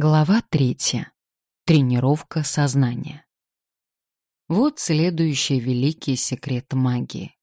Глава третья. Тренировка сознания. Вот следующий великий секрет магии.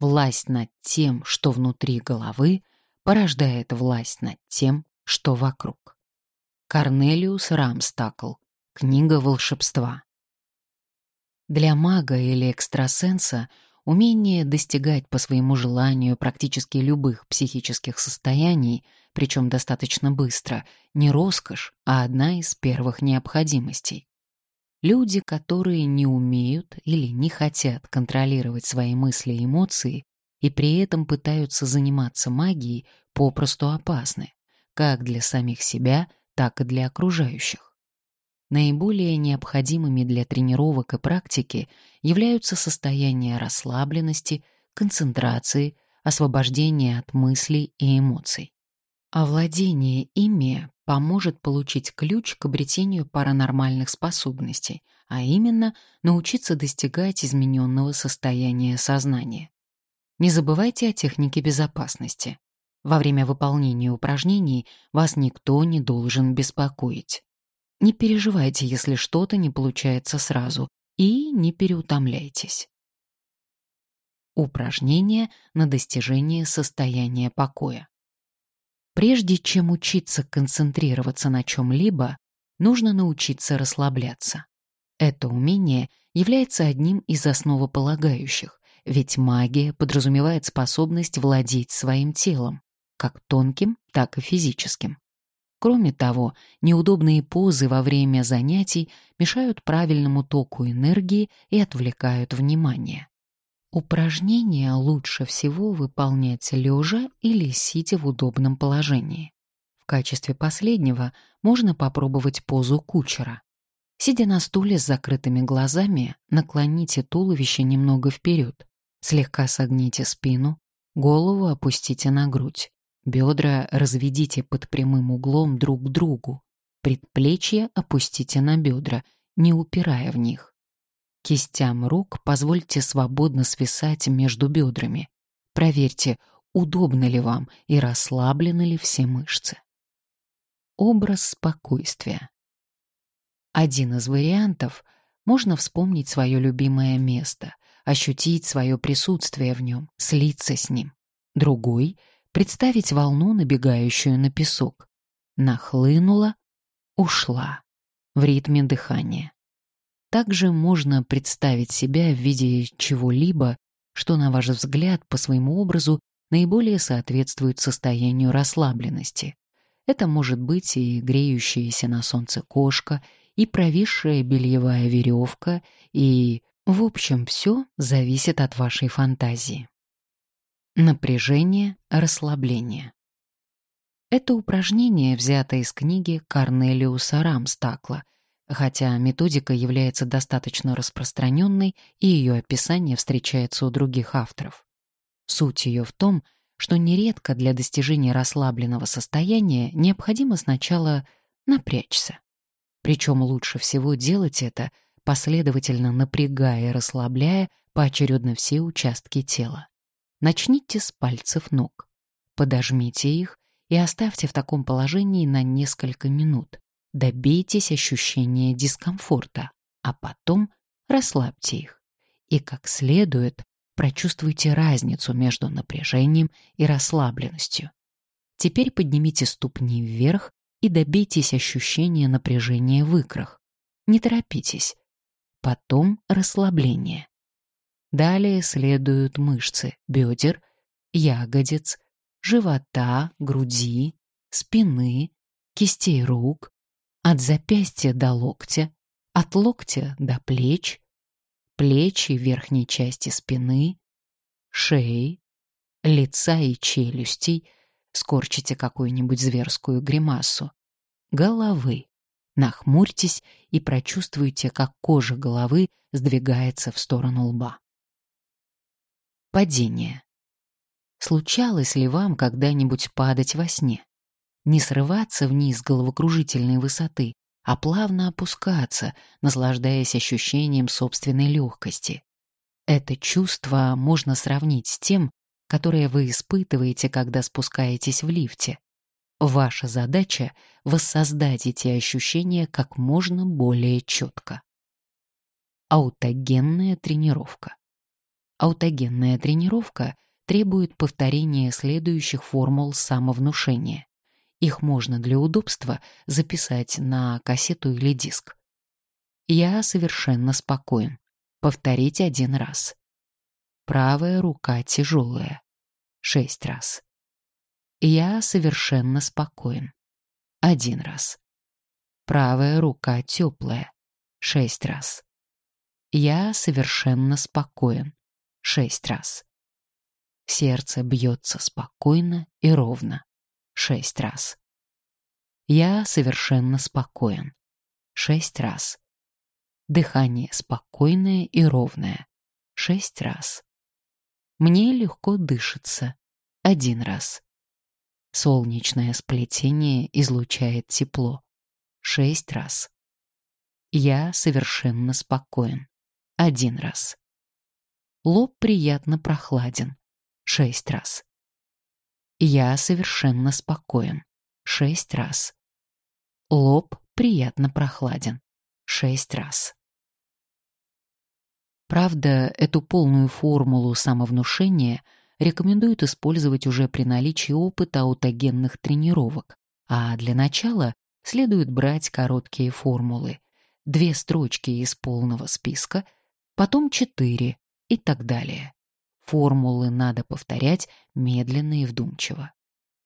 Власть над тем, что внутри головы, порождает власть над тем, что вокруг. Корнелиус Рамстакл. Книга волшебства. Для мага или экстрасенса умение достигать по своему желанию практически любых психических состояний — причем достаточно быстро, не роскошь, а одна из первых необходимостей. Люди, которые не умеют или не хотят контролировать свои мысли и эмоции, и при этом пытаются заниматься магией, попросту опасны, как для самих себя, так и для окружающих. Наиболее необходимыми для тренировок и практики являются состояние расслабленности, концентрации, освобождения от мыслей и эмоций. Овладение ими поможет получить ключ к обретению паранормальных способностей, а именно научиться достигать измененного состояния сознания. Не забывайте о технике безопасности. Во время выполнения упражнений вас никто не должен беспокоить. Не переживайте, если что-то не получается сразу, и не переутомляйтесь. Упражнение на достижение состояния покоя. Прежде чем учиться концентрироваться на чем-либо, нужно научиться расслабляться. Это умение является одним из основополагающих, ведь магия подразумевает способность владеть своим телом, как тонким, так и физическим. Кроме того, неудобные позы во время занятий мешают правильному току энергии и отвлекают внимание. Упражнения лучше всего выполнять лежа или сидя в удобном положении. В качестве последнего можно попробовать позу кучера. Сидя на стуле с закрытыми глазами, наклоните туловище немного вперед, слегка согните спину, голову опустите на грудь, бедра разведите под прямым углом друг к другу, предплечья опустите на бедра, не упирая в них. Кистям рук позвольте свободно свисать между бедрами. Проверьте, удобно ли вам и расслаблены ли все мышцы. Образ спокойствия. Один из вариантов — можно вспомнить свое любимое место, ощутить свое присутствие в нем, слиться с ним. Другой — представить волну, набегающую на песок. Нахлынула, ушла в ритме дыхания. Также можно представить себя в виде чего-либо, что, на ваш взгляд, по своему образу наиболее соответствует состоянию расслабленности. Это может быть и греющаяся на солнце кошка, и провисшая бельевая веревка, и, в общем, все зависит от вашей фантазии. Напряжение, расслабление. Это упражнение взято из книги Корнелиуса Рамстакла хотя методика является достаточно распространенной и ее описание встречается у других авторов. Суть ее в том, что нередко для достижения расслабленного состояния необходимо сначала напрячься. Причем лучше всего делать это, последовательно напрягая и расслабляя поочередно все участки тела. Начните с пальцев ног. Подожмите их и оставьте в таком положении на несколько минут добейтесь ощущения дискомфорта, а потом расслабьте их. И как следует прочувствуйте разницу между напряжением и расслабленностью. Теперь поднимите ступни вверх и добейтесь ощущения напряжения в икрах. Не торопитесь. Потом расслабление. Далее следуют мышцы бедер, ягодиц, живота, груди, спины, кистей рук, от запястья до локтя, от локтя до плеч, плечи верхней части спины, шеи, лица и челюстей, скорчите какую-нибудь зверскую гримасу, головы. Нахмурьтесь и прочувствуйте, как кожа головы сдвигается в сторону лба. Падение. Случалось ли вам когда-нибудь падать во сне? не срываться вниз головокружительной высоты, а плавно опускаться, наслаждаясь ощущением собственной легкости. Это чувство можно сравнить с тем, которое вы испытываете, когда спускаетесь в лифте. Ваша задача — воссоздать эти ощущения как можно более четко. Аутогенная тренировка. Аутогенная тренировка требует повторения следующих формул самовнушения. Их можно для удобства записать на кассету или диск. Я совершенно спокоен. Повторить один раз. Правая рука тяжелая. Шесть раз. Я совершенно спокоен. Один раз. Правая рука теплая. Шесть раз. Я совершенно спокоен. Шесть раз. Сердце бьется спокойно и ровно. Шесть раз. Я совершенно спокоен. Шесть раз. Дыхание спокойное и ровное. Шесть раз. Мне легко дышится. Один раз. Солнечное сплетение излучает тепло. Шесть раз. Я совершенно спокоен. Один раз. Лоб приятно прохладен. Шесть раз. Я совершенно спокоен. Шесть раз. Лоб приятно прохладен. Шесть раз. Правда, эту полную формулу самовнушения рекомендуют использовать уже при наличии опыта аутогенных тренировок, а для начала следует брать короткие формулы. Две строчки из полного списка — потом четыре и так далее. Формулы надо повторять медленно и вдумчиво.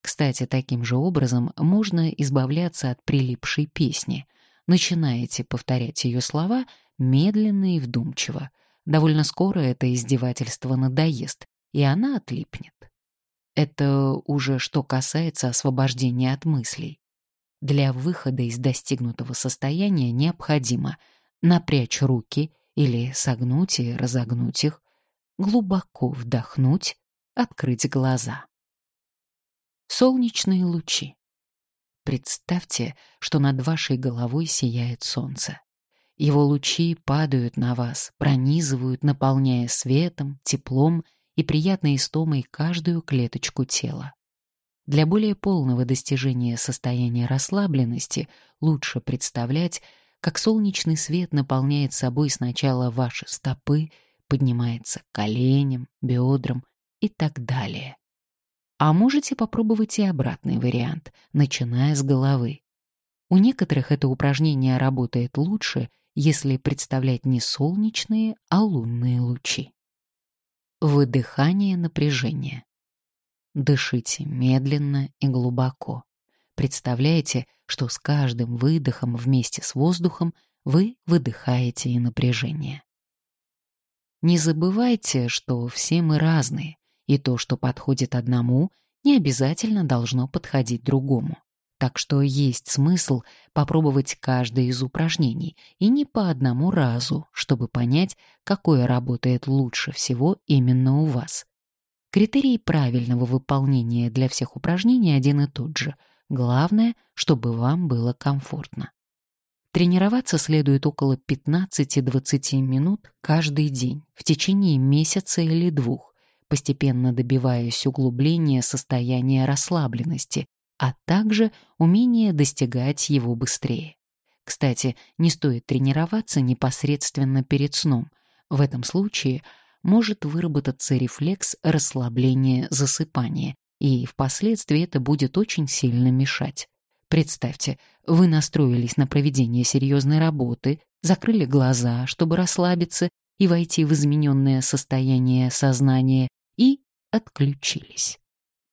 Кстати, таким же образом можно избавляться от прилипшей песни. Начинаете повторять ее слова медленно и вдумчиво. Довольно скоро это издевательство надоест, и она отлипнет. Это уже что касается освобождения от мыслей. Для выхода из достигнутого состояния необходимо напрячь руки или согнуть и разогнуть их, глубоко вдохнуть, открыть глаза. Солнечные лучи. Представьте, что над вашей головой сияет солнце. Его лучи падают на вас, пронизывают, наполняя светом, теплом и приятной истомой каждую клеточку тела. Для более полного достижения состояния расслабленности лучше представлять, как солнечный свет наполняет собой сначала ваши стопы, поднимается к коленям, бедрам и так далее. А можете попробовать и обратный вариант, начиная с головы. У некоторых это упражнение работает лучше, если представлять не солнечные, а лунные лучи. Выдыхание напряжения. Дышите медленно и глубоко. Представляете, что с каждым выдохом вместе с воздухом вы выдыхаете и напряжение. Не забывайте, что все мы разные, и то, что подходит одному, не обязательно должно подходить другому. Так что есть смысл попробовать каждое из упражнений, и не по одному разу, чтобы понять, какое работает лучше всего именно у вас. Критерий правильного выполнения для всех упражнений один и тот же — Главное, чтобы вам было комфортно. Тренироваться следует около 15-20 минут каждый день в течение месяца или двух, постепенно добиваясь углубления состояния расслабленности, а также умения достигать его быстрее. Кстати, не стоит тренироваться непосредственно перед сном. В этом случае может выработаться рефлекс расслабления засыпания, и впоследствии это будет очень сильно мешать. Представьте, вы настроились на проведение серьезной работы, закрыли глаза, чтобы расслабиться и войти в измененное состояние сознания, и отключились.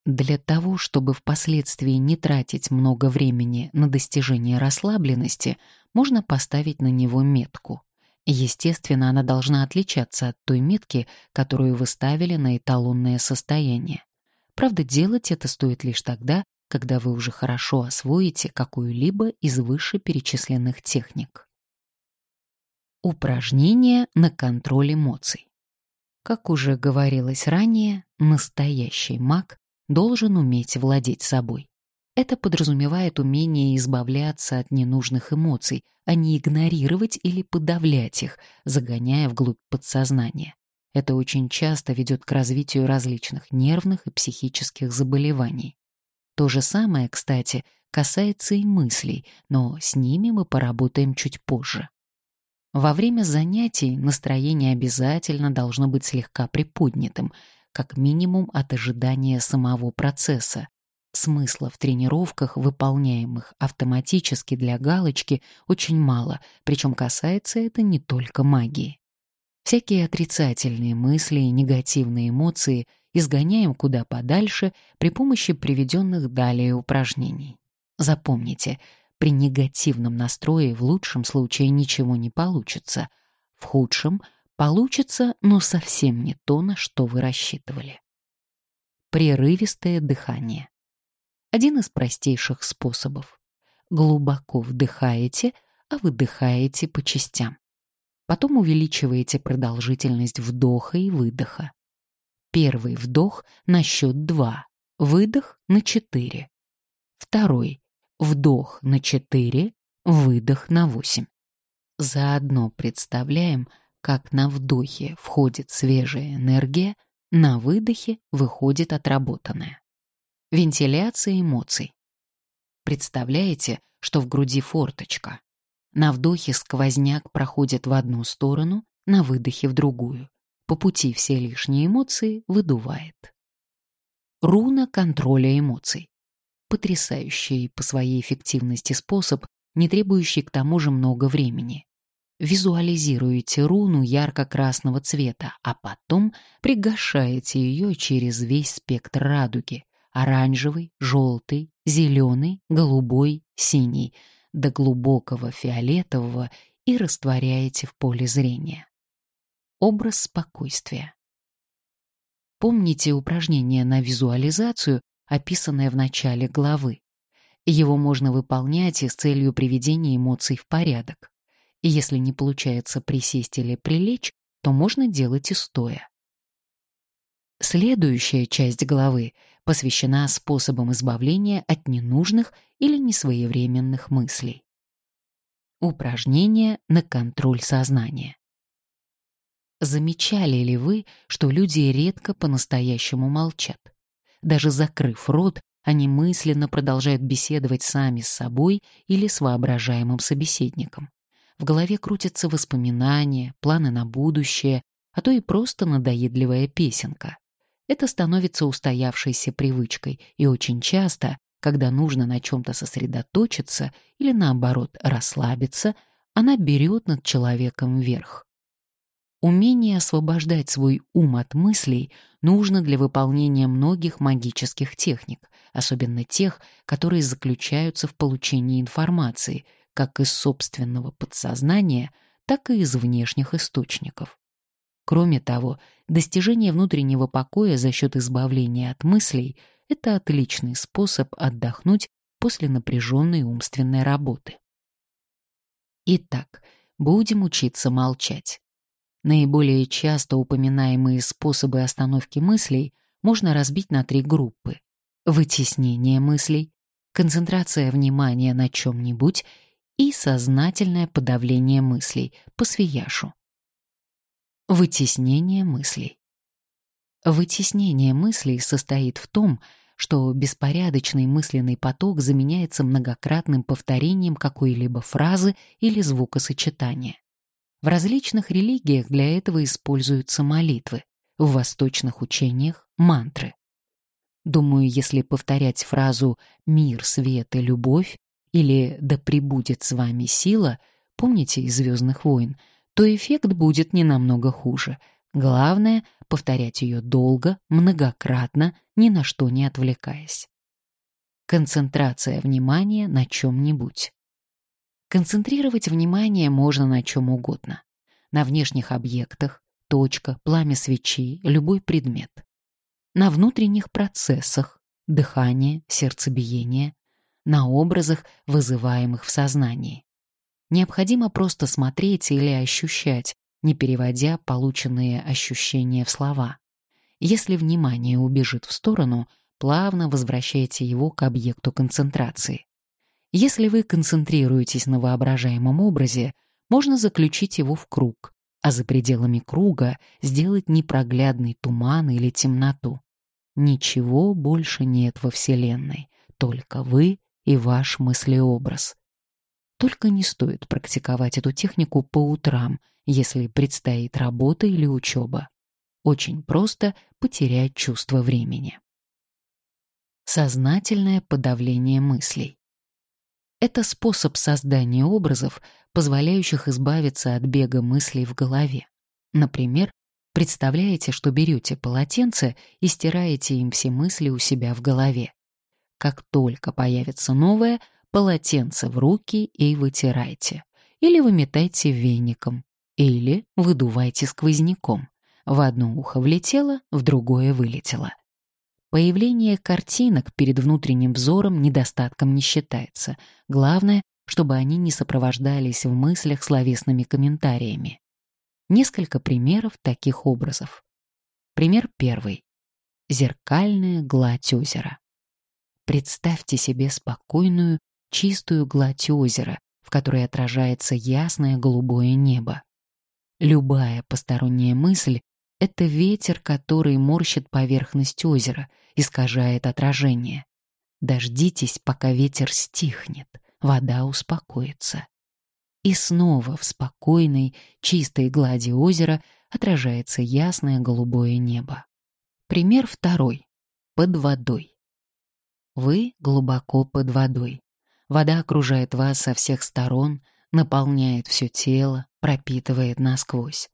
Для того, чтобы впоследствии не тратить много времени на достижение расслабленности, можно поставить на него метку. Естественно, она должна отличаться от той метки, которую вы ставили на эталонное состояние. Правда, делать это стоит лишь тогда, когда вы уже хорошо освоите какую-либо из вышеперечисленных техник. Упражнения на контроль эмоций. Как уже говорилось ранее, настоящий маг должен уметь владеть собой. Это подразумевает умение избавляться от ненужных эмоций, а не игнорировать или подавлять их, загоняя вглубь подсознания. Это очень часто ведет к развитию различных нервных и психических заболеваний. То же самое, кстати, касается и мыслей, но с ними мы поработаем чуть позже. Во время занятий настроение обязательно должно быть слегка приподнятым, как минимум от ожидания самого процесса. Смысла в тренировках, выполняемых автоматически для галочки, очень мало, причем касается это не только магии. Всякие отрицательные мысли и негативные эмоции изгоняем куда подальше при помощи приведенных далее упражнений. Запомните, при негативном настрое в лучшем случае ничего не получится. В худшем получится, но совсем не то, на что вы рассчитывали. Прерывистое дыхание. Один из простейших способов. Глубоко вдыхаете, а выдыхаете по частям. Потом увеличиваете продолжительность вдоха и выдоха. Первый вдох на счет 2, выдох на 4. Второй Вдох на 4, выдох на 8. Заодно представляем, как на вдохе входит свежая энергия, на выдохе выходит отработанная. Вентиляция эмоций. Представляете, что в груди форточка. На вдохе сквозняк проходит в одну сторону, на выдохе в другую. По пути все лишние эмоции выдувает. Руна контроля эмоций потрясающий по своей эффективности способ, не требующий к тому же много времени. Визуализируете руну ярко-красного цвета, а потом пригашаете ее через весь спектр радуги — оранжевый, желтый, зеленый, голубой, синий, до глубокого фиолетового и растворяете в поле зрения. Образ спокойствия. Помните упражнение на визуализацию, описанное в начале главы. Его можно выполнять и с целью приведения эмоций в порядок. Если не получается присесть или прилечь, то можно делать и стоя. Следующая часть главы посвящена способам избавления от ненужных или несвоевременных мыслей. Упражнение на контроль сознания. Замечали ли вы, что люди редко по-настоящему молчат? Даже закрыв рот, они мысленно продолжают беседовать сами с собой или с воображаемым собеседником. В голове крутятся воспоминания, планы на будущее, а то и просто надоедливая песенка. Это становится устоявшейся привычкой, и очень часто, когда нужно на чем-то сосредоточиться или, наоборот, расслабиться, она берет над человеком верх. Умение освобождать свой ум от мыслей нужно для выполнения многих магических техник, особенно тех, которые заключаются в получении информации, как из собственного подсознания, так и из внешних источников. Кроме того, достижение внутреннего покоя за счет избавления от мыслей — это отличный способ отдохнуть после напряженной умственной работы. Итак, будем учиться молчать. Наиболее часто упоминаемые способы остановки мыслей можно разбить на три группы. Вытеснение мыслей, концентрация внимания на чем-нибудь и сознательное подавление мыслей по свияшу. Вытеснение мыслей. Вытеснение мыслей состоит в том, что беспорядочный мысленный поток заменяется многократным повторением какой-либо фразы или звукосочетания. В различных религиях для этого используются молитвы, в восточных учениях — мантры. Думаю, если повторять фразу «мир, свет и любовь» или «да пребудет с вами сила», помните из «Звездных войн», то эффект будет не намного хуже. Главное — повторять ее долго, многократно, ни на что не отвлекаясь. Концентрация внимания на чем-нибудь. Концентрировать внимание можно на чем угодно. На внешних объектах, точка, пламя свечи, любой предмет. На внутренних процессах, дыхание, сердцебиение, на образах, вызываемых в сознании. Необходимо просто смотреть или ощущать, не переводя полученные ощущения в слова. Если внимание убежит в сторону, плавно возвращайте его к объекту концентрации. Если вы концентрируетесь на воображаемом образе, можно заключить его в круг, а за пределами круга сделать непроглядный туман или темноту. Ничего больше нет во Вселенной, только вы и ваш мыслеобраз. Только не стоит практиковать эту технику по утрам, если предстоит работа или учеба. Очень просто потерять чувство времени. Сознательное подавление мыслей. Это способ создания образов, позволяющих избавиться от бега мыслей в голове. Например, представляете, что берете полотенце и стираете им все мысли у себя в голове. Как только появится новое, полотенце в руки и вытирайте. Или выметайте веником. Или выдувайте сквозняком. В одно ухо влетело, в другое вылетело. Появление картинок перед внутренним взором недостатком не считается. Главное, чтобы они не сопровождались в мыслях словесными комментариями. Несколько примеров таких образов. Пример первый. Зеркальная гладь озера. Представьте себе спокойную, чистую гладь озера, в которой отражается ясное голубое небо. Любая посторонняя мысль — это ветер, который морщит поверхность озера, искажает отражение. Дождитесь, пока ветер стихнет, вода успокоится. И снова в спокойной, чистой глади озера отражается ясное голубое небо. Пример второй. Под водой. Вы глубоко под водой. Вода окружает вас со всех сторон, наполняет все тело, пропитывает насквозь.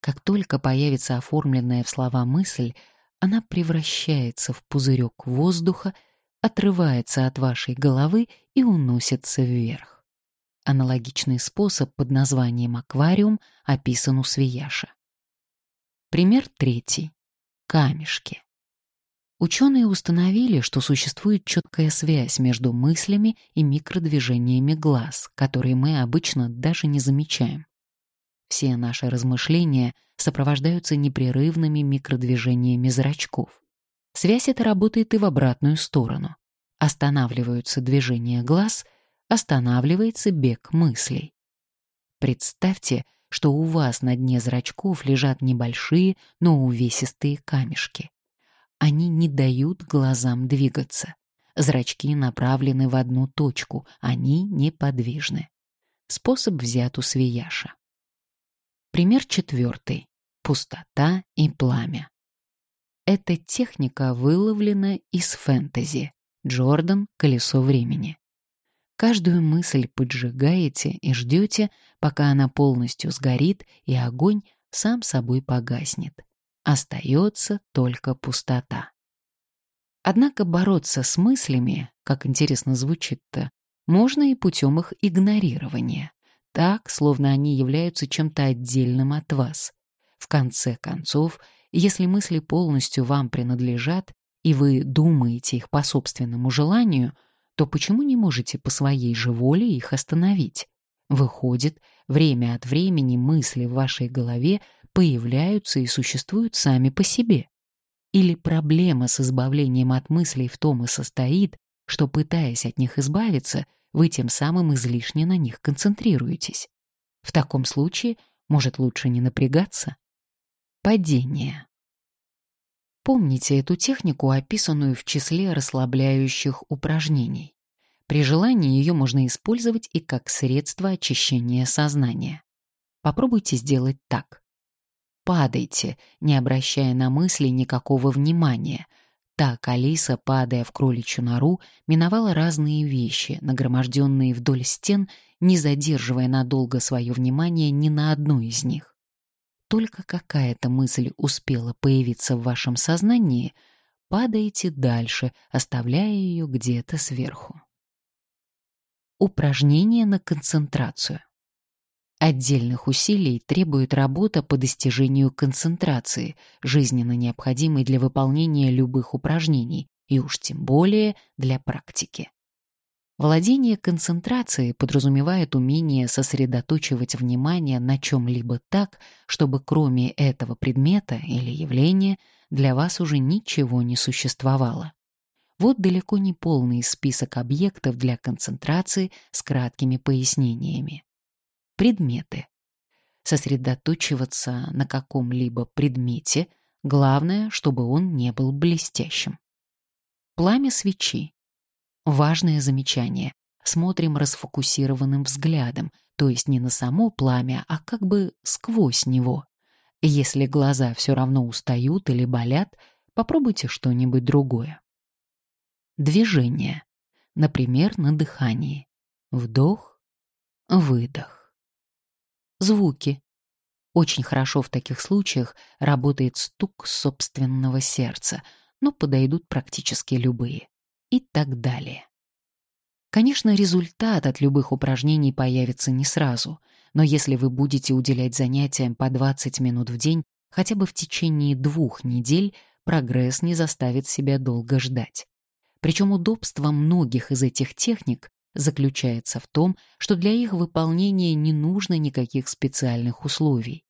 Как только появится оформленная в слова мысль, она превращается в пузырек воздуха, отрывается от вашей головы и уносится вверх. Аналогичный способ под названием аквариум описан у Свияша. Пример третий. Камешки. Ученые установили, что существует четкая связь между мыслями и микродвижениями глаз, которые мы обычно даже не замечаем. Все наши размышления сопровождаются непрерывными микродвижениями зрачков. Связь эта работает и в обратную сторону. Останавливаются движения глаз, останавливается бег мыслей. Представьте, что у вас на дне зрачков лежат небольшие, но увесистые камешки. Они не дают глазам двигаться. Зрачки направлены в одну точку, они неподвижны. Способ взят у Свияша. Пример четвертый. Пустота и пламя. Эта техника выловлена из фэнтези. Джордан «Колесо времени». Каждую мысль поджигаете и ждете, пока она полностью сгорит, и огонь сам собой погаснет. Остается только пустота. Однако бороться с мыслями, как интересно звучит-то, можно и путем их игнорирования, так, словно они являются чем-то отдельным от вас. В конце концов, если мысли полностью вам принадлежат, и вы думаете их по собственному желанию, то почему не можете по своей же воле их остановить? Выходит, время от времени мысли в вашей голове появляются и существуют сами по себе. Или проблема с избавлением от мыслей в том и состоит, что, пытаясь от них избавиться, вы тем самым излишне на них концентрируетесь. В таком случае, может, лучше не напрягаться? Падение. Помните эту технику, описанную в числе расслабляющих упражнений. При желании ее можно использовать и как средство очищения сознания. Попробуйте сделать так падайте, не обращая на мысли никакого внимания. Так Алиса, падая в кроличью нору, миновала разные вещи, нагроможденные вдоль стен, не задерживая надолго свое внимание ни на одну из них. Только какая-то мысль успела появиться в вашем сознании, падаете дальше, оставляя ее где-то сверху. Упражнение на концентрацию. Отдельных усилий требует работа по достижению концентрации, жизненно необходимой для выполнения любых упражнений, и уж тем более для практики. Владение концентрацией подразумевает умение сосредоточивать внимание на чем-либо так, чтобы кроме этого предмета или явления для вас уже ничего не существовало. Вот далеко не полный список объектов для концентрации с краткими пояснениями предметы. Сосредоточиваться на каком-либо предмете, главное, чтобы он не был блестящим. Пламя свечи. Важное замечание. Смотрим расфокусированным взглядом, то есть не на само пламя, а как бы сквозь него. Если глаза все равно устают или болят, попробуйте что-нибудь другое. Движение. Например, на дыхании. Вдох, выдох. Звуки. Очень хорошо в таких случаях работает стук собственного сердца, но подойдут практически любые. И так далее. Конечно, результат от любых упражнений появится не сразу, но если вы будете уделять занятиям по 20 минут в день, хотя бы в течение двух недель, прогресс не заставит себя долго ждать. Причем удобство многих из этих техник заключается в том, что для их выполнения не нужно никаких специальных условий.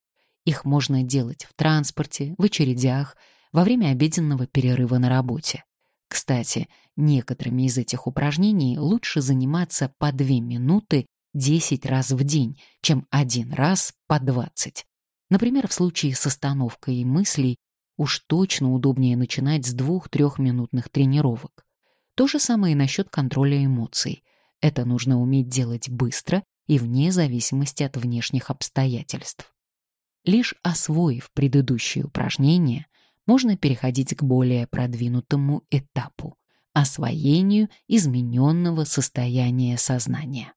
Их можно делать в транспорте, в очередях, во время обеденного перерыва на работе. Кстати, некоторыми из этих упражнений лучше заниматься по 2 минуты 10 раз в день, чем один раз по 20. Например, в случае с остановкой мыслей уж точно удобнее начинать с 2-3 минутных тренировок. То же самое и насчет контроля эмоций. Это нужно уметь делать быстро и вне зависимости от внешних обстоятельств. Лишь освоив предыдущие упражнения, можно переходить к более продвинутому этапу — освоению измененного состояния сознания.